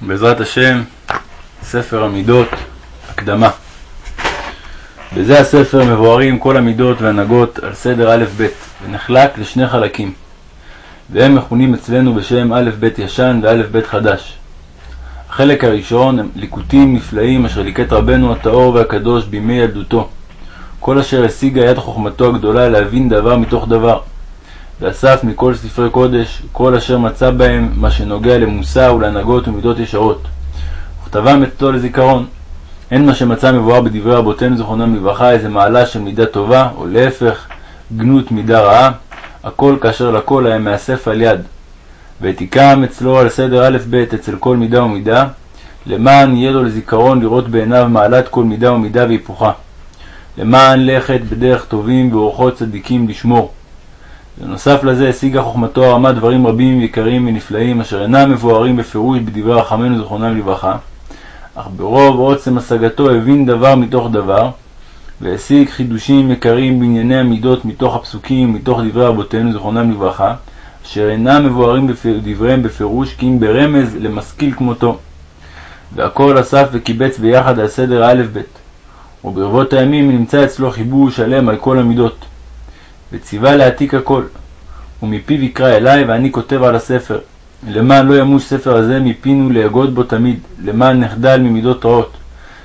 בעזרת השם, ספר המידות, הקדמה. בזה הספר מבוארים כל המידות והנהגות על סדר א'-ב', ונחלק לשני חלקים, והם מכונים אצלנו בשם א'-ב' ישן וא'-ב' חדש. החלק הראשון הם ליקוטים נפלאים אשר ליקט רבנו הטהור והקדוש בימי ילדותו, כל אשר השיגה יד חוכמתו הגדולה להבין דבר מתוך דבר. ואסף מכל ספרי קודש כל אשר מצא בהם מה שנוגע למוסר ולהנהגות ומידות ישרות. וכתבם אצלו לזיכרון. אין מה שמצא מבואר בדברי רבותינו זכרונם לברכה איזה מעלה של מידה טובה, או להפך, גנות מידה רעה, הכל כאשר לכל היה מאסף על יד. ותיקם אצלו על סדר א' ב' אצל כל מידה ומידה, למען יהיה לו לזיכרון לראות בעיניו מעלת כל מידה ומידה והיפוכה. למען לכת בדרך טובים ואורחות צדיקים לשמור. ונוסף לזה השיגה חוכמתו הרמה דברים רבים ויקרים ונפלאים אשר אינם מבוארים בפירוש בדברי רחמנו זכרונם לברכה, אך ברוב עוצם השגתו הבין דבר מתוך דבר, והשיג חידושים יקרים בענייני המידות מתוך הפסוקים ומתוך דברי רבותינו זכרונם לברכה, אשר אינם מבוארים בדבריהם בפירוש כי אם ברמז למשכיל כמותו. והכל אסף וקיבץ ביחד על סדר ב', וברבות הימים נמצא אצלו חיבור שלם על כל המידות. וציווה להעתיק הכל. ומפיו יקרא אלי, ואני כותב על הספר. למען לא ימוש ספר הזה מפינו להגות בו תמיד, למען נחדל ממידות רעות.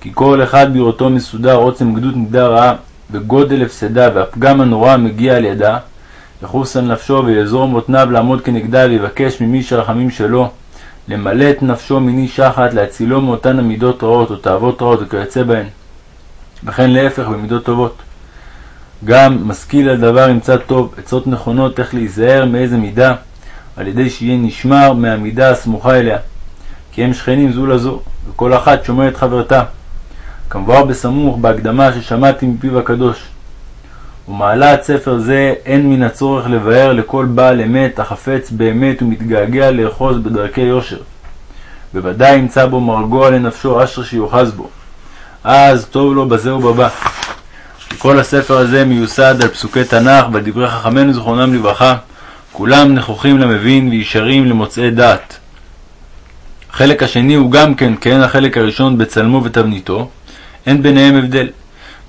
כי כל אחד בראותו מסודר עוצם גדות מידה רעה, וגודל הפסדה, והפגם הנורא המגיע על ידה, יחוס על נפשו ויעזור מותניו לעמוד כנגדה, ויבקש ממי שרחמים שלו, למלא את נפשו מיני שחת, להצילו מאותן המידות רעות, או תאוות רעות, וכיוצא בהן. וכן להפך במידות טובות. גם משכיל על דבר ימצא טוב, עצות נכונות איך להיזהר מאיזה מידה, על ידי שיהיה נשמר מהמידה הסמוכה אליה. כי הם שכנים זו לזו, וכל אחת שומרת חברתה. כמבואר בסמוך בהקדמה ששמעתי מפיו הקדוש. ומעלת ספר זה אין מן הצורך לבאר לכל בעל אמת החפץ באמת ומתגעגע לאחוז בדרכי יושר. בוודאי ימצא בו מרגוע לנפשו אשר שיוחז בו. אז טוב לו בזה ובבא. כל הספר הזה מיוסד על פסוקי תנ"ך ועל דברי חכמינו זכרונם לברכה, כולם נכוחים למבין וישרים למוצאי דעת. החלק השני הוא גם כן, כן החלק הראשון בצלמו ותבניתו, אין ביניהם הבדל,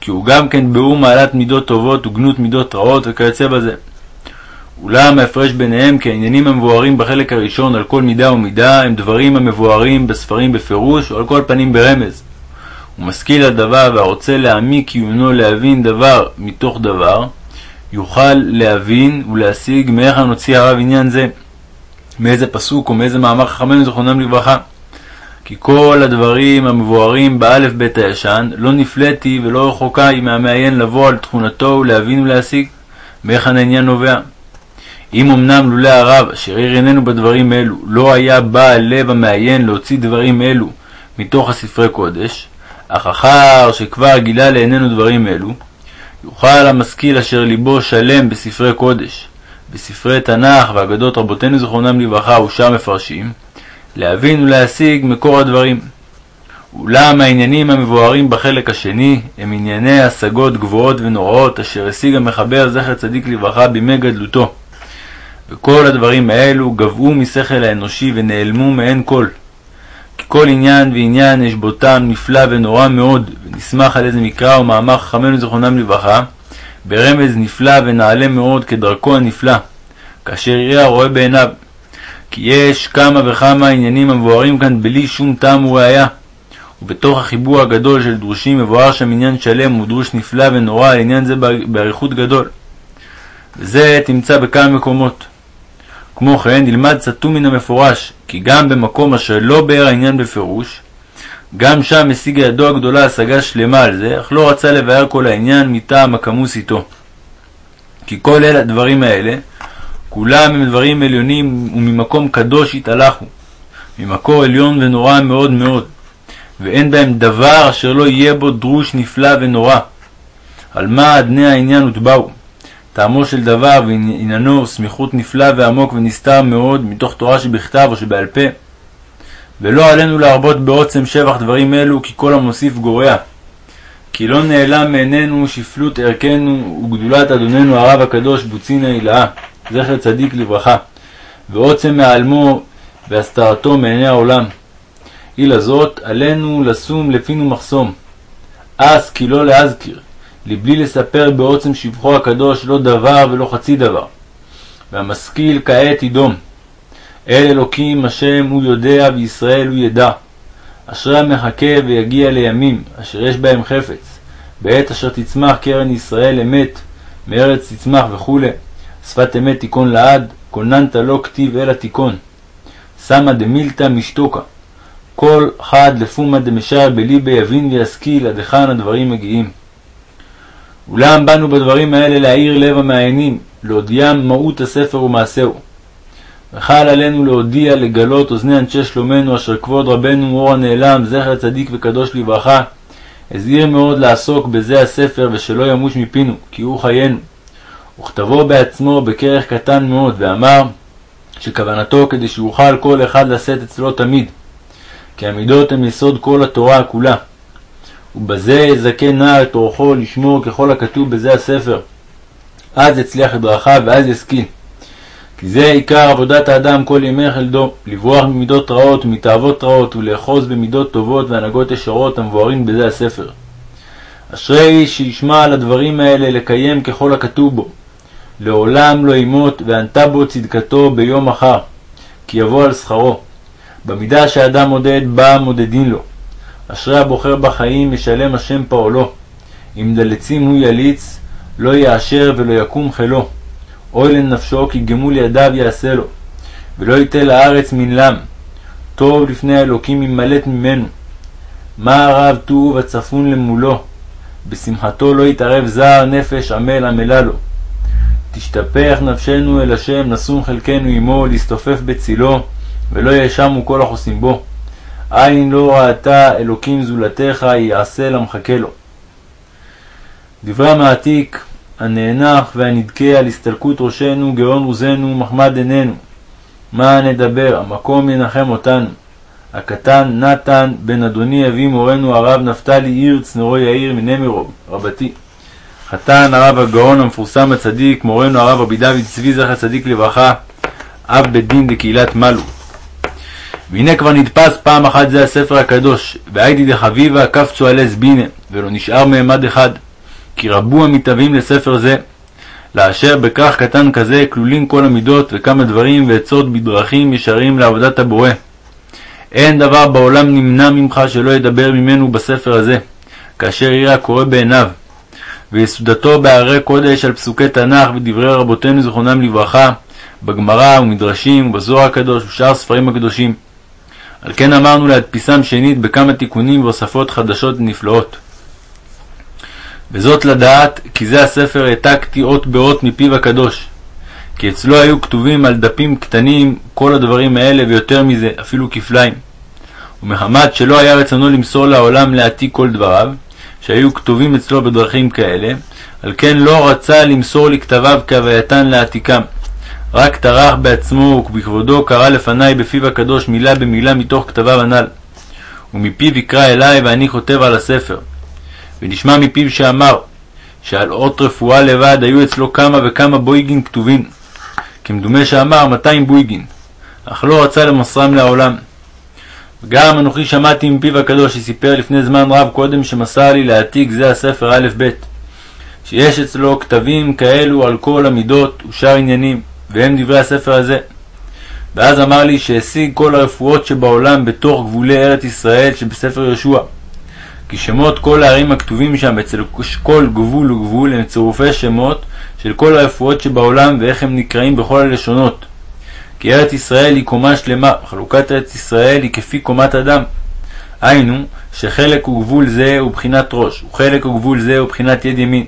כי הוא גם כן ביאור מעלת מידות טובות וגנות מידות רעות וכיוצא בזה. אולם ההפרש ביניהם כי העניינים המבוארים בחלק הראשון על כל מידה ומידה הם דברים המבוארים בספרים בפירוש או על כל פנים ברמז. ומשכיל הדבר והרוצה להעמיק עיונו להבין דבר מתוך דבר, יוכל להבין ולהשיג מאיך נוציא הרב עניין זה, מאיזה פסוק או מאיזה מאמר חכמינו זכרונם לברכה. כי כל הדברים המבוארים באלף בית הישן, לא נפלאתי ולא רחוקה היא מהמעיין לבוא על תכונתו ולהבין ולהשיג, מהיכן העניין נובע. אם אמנם לולא הרב, אשר עיר עינינו בדברים אלו, לא היה בעל לב המעיין להוציא דברים אלו מתוך הספרי קודש, אך אחר שכבר גילה לעינינו דברים אלו, יוכל המשכיל אשר ליבו שלם בספרי קודש, בספרי תנ"ך ואגדות רבותינו זכרונם לברכה ושאר מפרשים, להבין ולהשיג מקור הדברים. אולם העניינים המבוארים בחלק השני הם ענייני השגות גבוהות ונוראות אשר השיג המחבר זכר צדיק לברכה בימי גדלותו. וכל הדברים האלו גבעו משכל האנושי ונעלמו מעין כל. כל עניין ועניין יש בו טעם נפלא ונורא מאוד, ונסמך על איזה מקרא או מאמר חכמינו זכרונם לברכה, ברמז נפלא ונעלה מאוד כדרכו הנפלא, כאשר יראה הרואה בעיניו. כי יש כמה וכמה עניינים המבוארים כאן בלי שום טעם וראיה. ובתוך החיבור הגדול של דרושים מבואר שם עניין שלם ודרוש נפלא ונורא על עניין זה באריכות גדול. וזה תמצא בכמה מקומות. כמו כן, נלמד סתום מן המפורש, כי גם במקום אשר לא באר העניין בפירוש, גם שם השיגה ידו הגדולה השגה שלמה על זה, אך לא רצה לבאר כל העניין מטעם הכמוס איתו. כי כל אלה הדברים האלה, כולם הם דברים עליונים וממקום קדוש התהלכו, ממקור עליון ונורא מאוד מאוד, ואין בהם דבר אשר לא יהיה בו דרוש נפלא ונורא. על מה אדני העניין הוטבעו? טעמו של דבר ועניינו סמיכות נפלא ועמוק ונסתר מאוד מתוך תורה שבכתב או שבעל פה. ולא עלינו להרבות בעוצם שבח דברים אלו, כי כל המוסיף גורע. כי לא נעלם מעינינו שפלות ערכנו וגדולת אדוננו הרב הקדוש בוצין ההילאה, זכר צדיק לברכה, ועוצם מעלמו והסתרתו מעיני העולם. היא לזאת, עלינו לשום לפינו מחסום. אס כי לא להזכיר, לבלי לספר בעוצם שבחו הקדוש לא דבר ולא חצי דבר. והמשכיל כעת ידום. אל אלוקים השם הוא יודע וישראל הוא ידע. אשרי המחכה ויגיע לימים, אשר יש בהם חפץ, בעת אשר תצמח קרן ישראל אמת, מארץ תצמח וכו', שפת אמת תיכון לעד, כוננת לא כתיב אלא תיכון. סמא דמילתא משתוקה. כל חד לפומא דמשאר בליבי יבין וישכיל עד היכן הדברים מגיעים. אולם באנו בדברים האלה להאיר לב המעיינים, להודיעם מהות הספר ומעשהו. וחל עלינו להודיע, לגלות אוזני אנשי שלומנו, אשר כבוד רבנו אור הנעלם, זכר צדיק וקדוש לברכה, הזהיר מאוד לעסוק בזה הספר, ושלא ימוש מפינו, כי הוא חיינו. וכתבו בעצמו בכרך קטן מאוד, ואמר שכוונתו כדי שיוכל כל אחד לשאת אצלו תמיד, כי המידות הן יסוד כל התורה כולה. ובזה יזכה נער את אורחו לשמור ככל הכתוב בזה הספר. אז יצליח את דרכיו ואז ישכיל. כי זה עיקר עבודת האדם כל ימי חלדו, לברוח ממידות רעות ומתאוות רעות, ולאחוז במידות טובות והנהגות ישרות המבוארים בזה הספר. אשרי שישמע על הדברים האלה לקיים ככל הכתוב בו. לעולם לא ימות, וענתה בו צדקתו ביום מחר, כי יבוא על שכרו. במידה שאדם מודד בה מודדין לו. אשרי הבוחר בחיים ישלם השם פועלו. אם דלצים הוא יליץ, לא יאשר ולא יקום חילו. אוי לנפשו כי גמול ידיו יעשה לו. ולא ייתן לארץ מנלם. טוב לפני האלוקים ימלט ממנו. מה הרב טוב הצפון למולו. בשמחתו לא יתערב זר נפש עמל עמלה לו. תשתפך נפשנו אל השם, נשום חלקנו עמו, להסתופף בצילו, ולא יאשמו כל החוסים בו. עין לא ראתה אלוקים זולתך, יעשה למחכה לו. דברי המעתיק הנאנח והנדכה על הסתלקות ראשנו, גאון עוזנו, מחמד עינינו. מה נדבר, המקום ינחם אותנו. הקטן נתן בן אדוני אבי מורנו הרב נפתלי עיר צנורו יאיר מנמירוב, רבתי. חתן הרב הגאון המפורסם הצדיק, מורנו הרב רבי דוד צבי זכר צדיק לברכה, אב בית דין לקהילת מלו. והנה כבר נדפס פעם אחת זה הספר הקדוש, והייתי דחביבה קפצו עלי זבינה, ולא נשאר מעמד אחד, כי רבו המתאבים לספר זה. לאשר בכך קטן כזה כלולים כל המידות וכמה דברים ועצות בדרכים ישרים לעבודת הבורא. אין דבר בעולם נמנע ממך שלא ידבר ממנו בספר הזה, כאשר יראה הקורא בעיניו. ויסודתו בהרי קודש על פסוקי תנ"ך ודברי רבותינו זיכרונם לברכה, בגמרא ומדרשים ובזוהר הקדוש ושאר ספרים הקדושים. על כן אמרנו להדפיסם שנית בכמה תיקונים והוספות חדשות ונפלאות. וזאת לדעת כי זה הספר העתקתי אות באות מפיו הקדוש. כי אצלו היו כתובים על דפים קטנים כל הדברים האלה ויותר מזה, אפילו כפליים. ומחמת שלא היה רצונו למסור לעולם להעתיק כל דבריו, שהיו כתובים אצלו בדרכים כאלה, על כן לא רצה למסור לכתביו כהווייתן להעתיקם. רק טרח בעצמו ובכבודו קרא לפניי בפיו הקדוש מילה במילה מתוך כתביו הנ"ל. ומפיו יקרא אליי ואני כותב על הספר. ונשמע מפיו שאמר שעל אות רפואה לבד היו אצלו כמה וכמה בויגין כתובים. כמדומה שאמר 200 בויגין, אך לא רצה למוסרם לעולם. גם אנוכי שמעתי מפיו הקדוש שסיפר לפני זמן רב קודם שמסר לי להעתיק זה הספר א' ב', שיש אצלו כתבים כאלו על כל המידות ושאר עניינים, והם דברי הספר הזה. ואז אמר לי שהשיג כל הרפואות שבעולם בתוך גבולי ארץ ישראל שבספר יהושע. כי שמות כל הערים הכתובים שם אצל כל גבול וגבול הם צירופי שמות של כל הרפואות שבעולם ואיך הם נקראים בכל הלשונות. כי ארץ ישראל היא קומה שלמה, חלוקת ארץ ישראל היא כפי קומת אדם. היינו, שחלק וגבול זה הוא בחינת ראש, וחלק וגבול זה הוא בחינת יד ימין.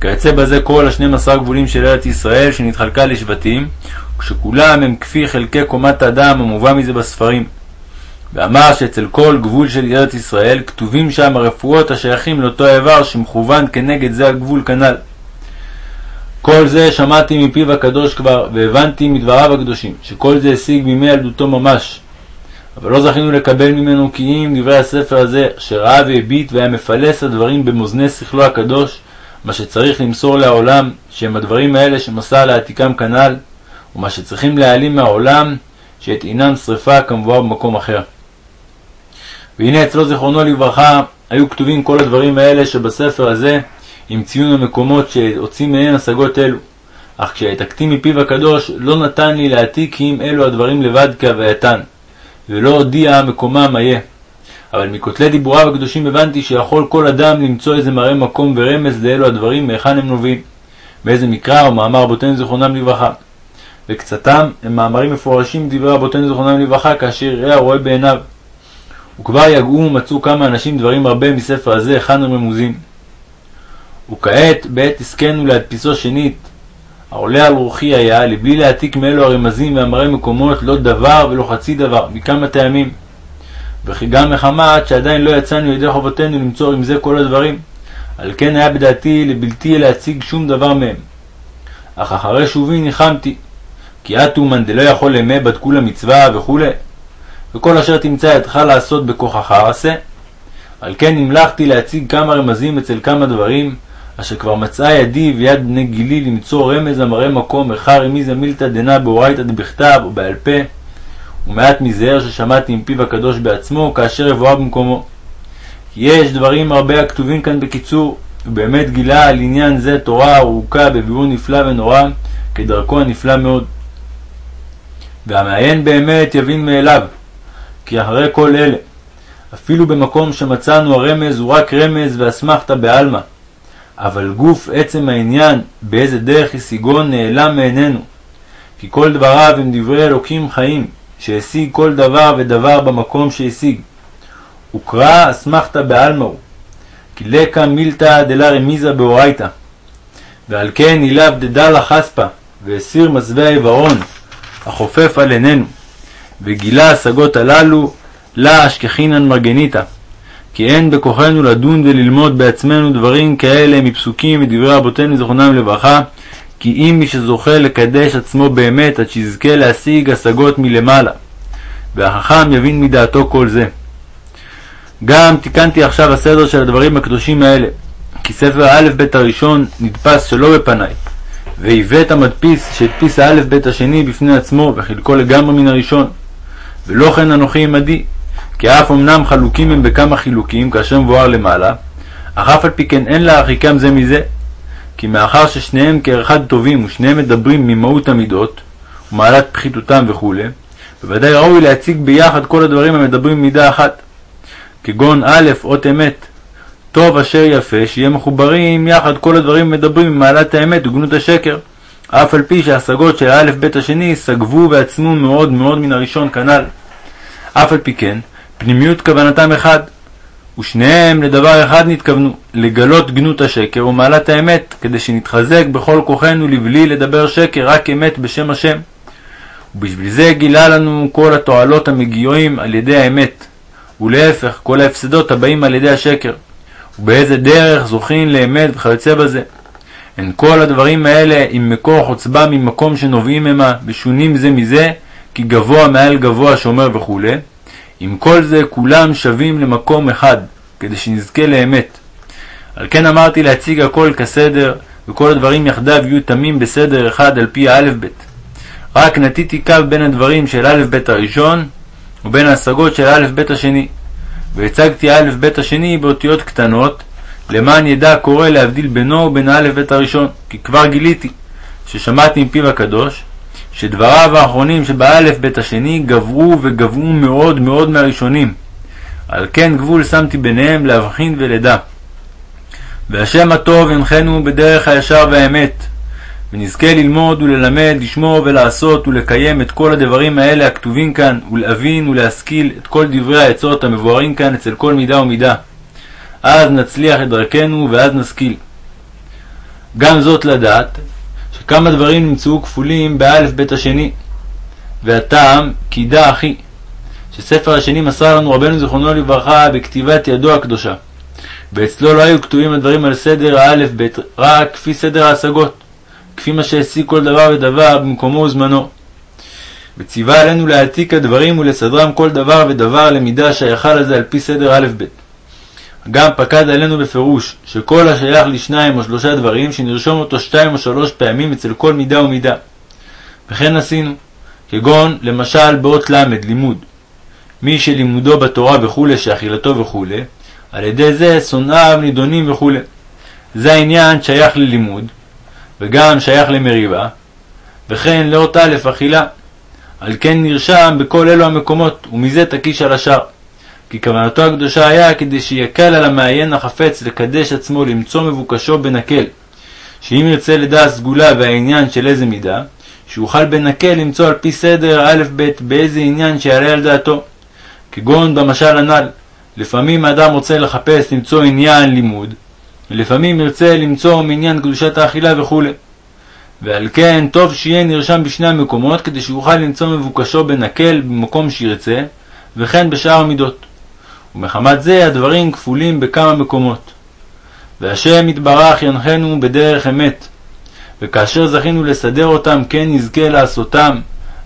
כיוצא בזה כל השנים עשר גבולים של ארץ ישראל שנתחלקה לשבטים, כשכולם הם כפי חלקי קומת אדם המובא מזה בספרים. ואמר שאצל כל גבול של ארץ ישראל כתובים שם הרפואות השייכים לאותו האיבר שמכוון כנגד זה הגבול כנ"ל. כל זה שמעתי מפיו הקדוש כבר, והבנתי מדבריו הקדושים, שכל זה השיג מימי ילדותו ממש. אבל לא זכינו לקבל ממנו כי אם דברי הספר הזה, שראה והביט והיה מפלס הדברים במאזני שכלו הקדוש, מה שצריך למסור לעולם, שהם הדברים האלה שמסר לעתיקם כנ"ל, ומה שצריכים להעלים מהעולם, שאת אינם שרפה כמבואר במקום אחר. והנה אצלו זיכרונו לברכה היו כתובים כל הדברים האלה שבספר הזה עם ציון המקומות שהוציא מהן השגות אלו. אך כשהעתקתי מפיו הקדוש לא נתן לי להעתיק כי אם אלו הדברים לבד כהווייתן, ולא הודיע מקומם איה. אבל מכותלי דיבוריו הקדושים הבנתי שיכול כל אדם למצוא איזה מראה מקום ורמז לאלו הדברים מהיכן הם נובעים, מאיזה מקרא או מאמר רבותינו זיכרונם לברכה. וקצתם הם מאמרים מפורשים דברי רבותינו זיכרונם לברכה כאשר יראה הרואה בעיניו. וכבר יגעו ומצאו כמה אנשים דברים הרבה מספר הזה היכן הם רמוזים. וכעת בעת עסקנו להדפיסו שנית, העולה על רוחי היה לבלי להעתיק מאלו הרמזים והמראה מקומות לא דבר ולא חצי דבר, מכמה טעמים. וכי גם מחמת שעדיין לא יצאנו ידי חובתנו למצוא עם זה כל הדברים, על כן היה בדעתי לבלתי להציג שום דבר מהם. אך אחרי שובי ניחמתי, כי את אומן דלא יכול למה בדקו למצווה וכו', וכל אשר תמצא ידך לעשות בכוחך עשה. על כן המלכתי להציג כמה רמזים אצל כמה דברים, אשר כבר מצאה ידי ויד בני גילי למצוא רמז המראה מקום איכה רמיזה מילתא דנא באורייתא דבכתב או בעל פה, ומעט מזער ששמעתי עם פיו הקדוש בעצמו, כאשר יבואה במקומו. יש דברים הרבה הכתובים כאן בקיצור, ובאמת גילה על עניין זה תורה ארוכה בביאור נפלא ונורא, כדרכו הנפלא מאוד. והמעיין באמת יבין מאליו, כי אחרי כל אלה, אפילו במקום שמצאנו הרמז הוא רק רמז ואסמכתא בעלמא, אבל גוף עצם העניין באיזה דרך השיגו נעלם מעינינו, כי כל דבריו הם דברי אלוקים חיים, שהשיג כל דבר ודבר במקום שהשיג. וקרא אסמכתא בעלמא הוא, כי לקה מילתא דלה רמיזה באורייתא. ועל כן אילב דדלה חספא, והסיר מזווה העיוורון, החופף על עינינו, וגילה השגות הללו, לה אשכחינן מרגניתא. כי אין בכוחנו לדון וללמוד בעצמנו דברים כאלה מפסוקים ודברי רבותינו זכרונם לברכה, כי אם מי שזוכה לקדש עצמו באמת עד שיזכה להשיג השגות מלמעלה, והחכם יבין מדעתו כל זה. גם תיקנתי עכשיו הסדר של הדברים הקדושים האלה, כי ספר א' ב' הראשון נדפס שלא בפניי, ועיוות המדפיס שהדפיס הא' ב' השני בפני עצמו, וחלקו לגמרי מן הראשון. ולא כן אנוכי עמדי, כי אף אמנם חלוקים הם בכמה חילוקים, כאשר מבואר למעלה, אך אף על פי כן אין להרחיקם זה מזה, כי מאחר ששניהם כאחד טובים ושניהם מדברים ממהות המידות, ומעלת פחיתותם וכו', בוודאי ראוי להציג ביחד כל הדברים המדברים מידה אחת, כגון א', אות אמת, טוב אשר יפה, שיהיה מחוברים יחד כל הדברים המדברים ממעלת האמת וגנות השקר, אף על פי שההשגות של האלף בית השני סגבו ועצמו מאוד מאוד מן הראשון כנ"ל. אף על פי כן, פנימיות כוונתם אחד, ושניהם לדבר אחד נתכוונו, לגלות גנות השקר ומעלת האמת, כדי שנתחזק בכל כוחנו לבלי לדבר שקר, רק אמת בשם השם. ובשביל זה גילה לנו כל התועלות המגיעים על ידי האמת, ולהפך, כל ההפסדות הבאים על ידי השקר. ובאיזה דרך זוכים לאמת וכיוצא בזה. הן כל הדברים האלה עם מקור חוצבה ממקום שנובעים המה, ושונים זה מזה, כי גבוה מעל גבוה שומר וכו', עם כל זה כולם שווים למקום אחד, כדי שנזכה לאמת. על כן אמרתי להציג הכל כסדר, וכל הדברים יחדיו יהיו תמים בסדר אחד על פי האלף בית. רק נטיתי קו בין הדברים של א' ב' הראשון ובין ההשגות של א' ב' השני, והצגתי א' ב' השני באותיות קטנות, למען ידע הקורא להבדיל בינו ובין א' ב' הראשון, כי כבר גיליתי, ששמעתי מפיו הקדוש, שדבריו האחרונים שבאלף בית השני גברו וגברו מאוד מאוד מהראשונים. על כן גבול שמתי ביניהם להבחין ולדע. והשם הטוב ינחנו בדרך הישר והאמת, ונזכה ללמוד וללמד, לשמור ולעשות ולקיים את כל הדברים האלה הכתובים כאן, ולהבין ולהשכיל את כל דברי העצות המבוארים כאן אצל כל מידה ומידה. אז נצליח את דרכנו ואז נשכיל. גם זאת לדעת, שכמה דברים נמצאו כפולים באלף בית השני. והטעם, כי דע אחי, שספר השני מסר לנו רבנו זיכרונו לברכה בכתיבת ידו הקדושה. ואצלו לא היו כתובים הדברים על סדר האלף בית, רק כפי סדר ההשגות, כפי מה שהשיג כל דבר ודבר במקומו וזמנו. וציווה עלינו להעתיק הדברים ולסדרם כל דבר ודבר למידה שייכה לזה על פי סדר א' ב'. גם פקד עלינו בפירוש שכל השייך לשניים או שלושה דברים שנרשום אותו שתיים או שלוש פעמים אצל כל מידה ומידה. וכן עשינו, כגון למשל באות ל' לימוד, מי שלימודו בתורה וכולי, שאכילתו וכולי, על ידי זה שונאיו נידונים וכולי. זה העניין שייך ללימוד, וגם שייך למריבה, וכן לאות א' אכילה. על כן נרשם בכל אלו המקומות, ומזה תקיש על השאר. כי כוונתו הקדושה היה כדי שיקל על המעיין החפץ לקדש עצמו למצוא מבוקשו בנקל, שאם ירצה לדעת סגולה והעניין של איזה מידה, שיוכל בנקל למצוא על פי סדר א' ב' באיזה עניין שיעלה על דעתו. כגון במשל הנ"ל, לפעמים האדם רוצה לחפש למצוא עניין לימוד, ולפעמים ירצה למצוא מעניין קדושת האכילה וכו'. ועל כן טוב שיהיה נרשם בשני המקומות כדי שיוכל למצוא מבוקשו בנקל במקום שירצה, וכן בשאר המידות. ומחמת זה הדברים כפולים בכמה מקומות. והשם יתברך ינחנו בדרך אמת, וכאשר זכינו לסדר אותם כן נזכה לעשותם,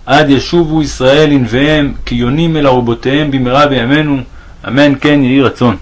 עד ישובו ישראל לנביהם, כי יונים אל ארובותיהם במהרה בימינו, אמן כן יהי רצון.